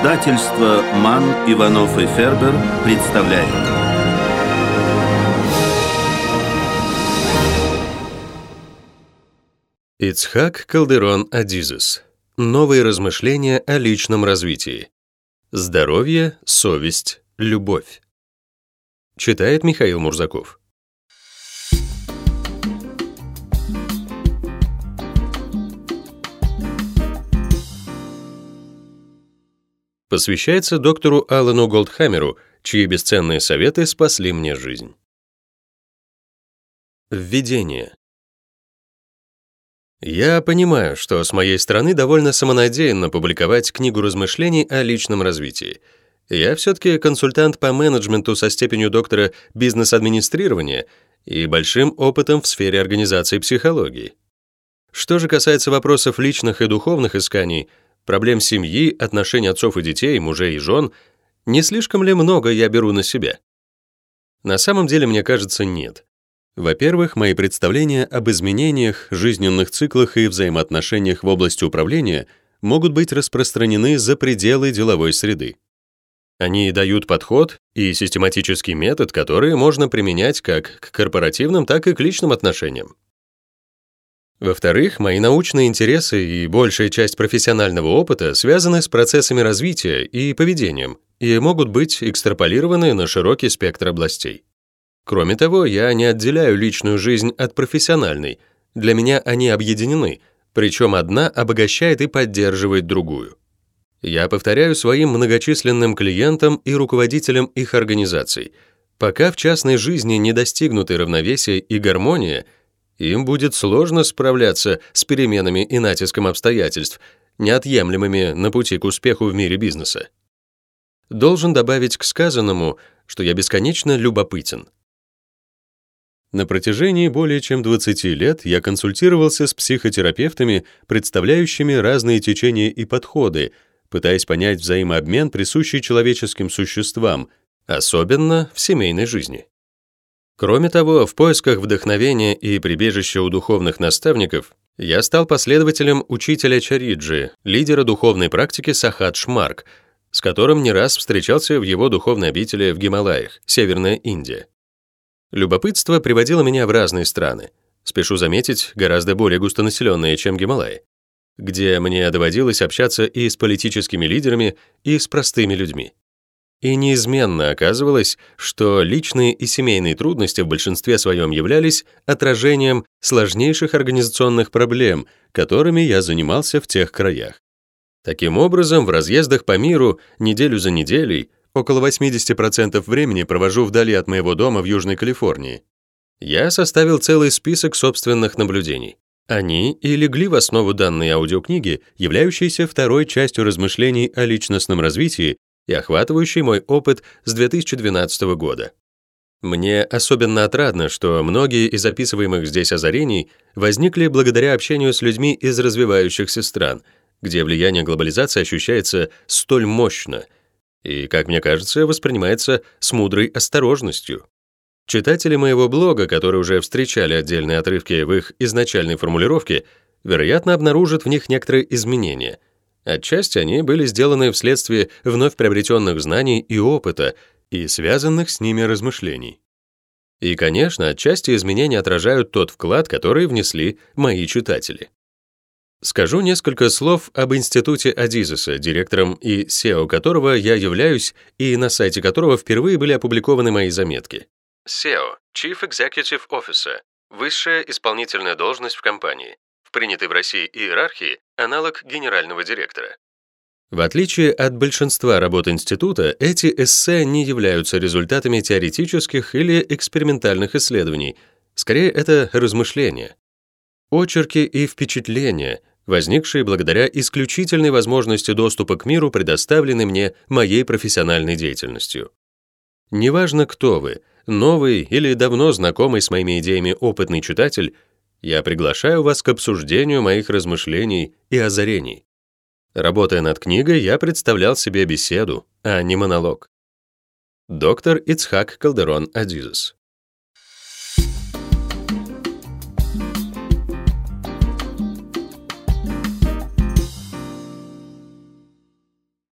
Издательство «Ман, Иванов и Фербер» представляет. Ицхак Калдерон Адизес. Новые размышления о личном развитии. Здоровье, совесть, любовь. Читает Михаил Мурзаков. Посвящается доктору Алану Голдхаммеру, чьи бесценные советы спасли мне жизнь. Введение. Я понимаю, что с моей стороны довольно самонадеянно публиковать книгу размышлений о личном развитии. Я все-таки консультант по менеджменту со степенью доктора бизнес-администрирования и большим опытом в сфере организации психологии. Что же касается вопросов личных и духовных исканий, проблем семьи, отношений отцов и детей, мужей и жен, не слишком ли много я беру на себя? На самом деле, мне кажется, нет. Во-первых, мои представления об изменениях, жизненных циклах и взаимоотношениях в области управления могут быть распространены за пределы деловой среды. Они дают подход и систематический метод, которые можно применять как к корпоративным, так и к личным отношениям. Во-вторых, мои научные интересы и большая часть профессионального опыта связаны с процессами развития и поведением и могут быть экстраполированы на широкий спектр областей. Кроме того, я не отделяю личную жизнь от профессиональной. Для меня они объединены, причем одна обогащает и поддерживает другую. Я повторяю своим многочисленным клиентам и руководителям их организаций, пока в частной жизни не достигнуты равновесие и гармония – им будет сложно справляться с переменами и натиском обстоятельств, неотъемлемыми на пути к успеху в мире бизнеса. Должен добавить к сказанному, что я бесконечно любопытен. На протяжении более чем 20 лет я консультировался с психотерапевтами, представляющими разные течения и подходы, пытаясь понять взаимообмен, присущий человеческим существам, особенно в семейной жизни. Кроме того, в поисках вдохновения и прибежища у духовных наставников я стал последователем учителя Чариджи, лидера духовной практики Сахат Шмарк, с которым не раз встречался в его духовной обители в Гималаях, Северная Индия. Любопытство приводило меня в разные страны, спешу заметить, гораздо более густонаселенные, чем Гималаи, где мне доводилось общаться и с политическими лидерами, и с простыми людьми. И неизменно оказывалось, что личные и семейные трудности в большинстве своем являлись отражением сложнейших организационных проблем, которыми я занимался в тех краях. Таким образом, в разъездах по миру неделю за неделей около 80% времени провожу вдали от моего дома в Южной Калифорнии. Я составил целый список собственных наблюдений. Они и легли в основу данной аудиокниги, являющейся второй частью размышлений о личностном развитии и охватывающий мой опыт с 2012 года. Мне особенно отрадно, что многие из описываемых здесь озарений возникли благодаря общению с людьми из развивающихся стран, где влияние глобализации ощущается столь мощно и, как мне кажется, воспринимается с мудрой осторожностью. Читатели моего блога, которые уже встречали отдельные отрывки в их изначальной формулировке, вероятно, обнаружат в них некоторые изменения — Отчасти они были сделаны вследствие вновь приобретенных знаний и опыта и связанных с ними размышлений. И, конечно, отчасти изменения отражают тот вклад, который внесли мои читатели. Скажу несколько слов об институте Адизеса, директором и SEO которого я являюсь и на сайте которого впервые были опубликованы мои заметки. SEO — Chief Executive Officer — высшая исполнительная должность в компании, принятый в России иерархии, аналог генерального директора. В отличие от большинства работ института, эти эссе не являются результатами теоретических или экспериментальных исследований, скорее это размышления. Очерки и впечатления, возникшие благодаря исключительной возможности доступа к миру, предоставленной мне моей профессиональной деятельностью. Неважно, кто вы, новый или давно знакомый с моими идеями опытный читатель, я приглашаю вас к обсуждению моих размышлений и озарений. Работая над книгой, я представлял себе беседу, а не монолог. Доктор Ицхак Калдерон Адизес